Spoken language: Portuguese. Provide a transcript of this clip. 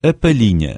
a palhinha.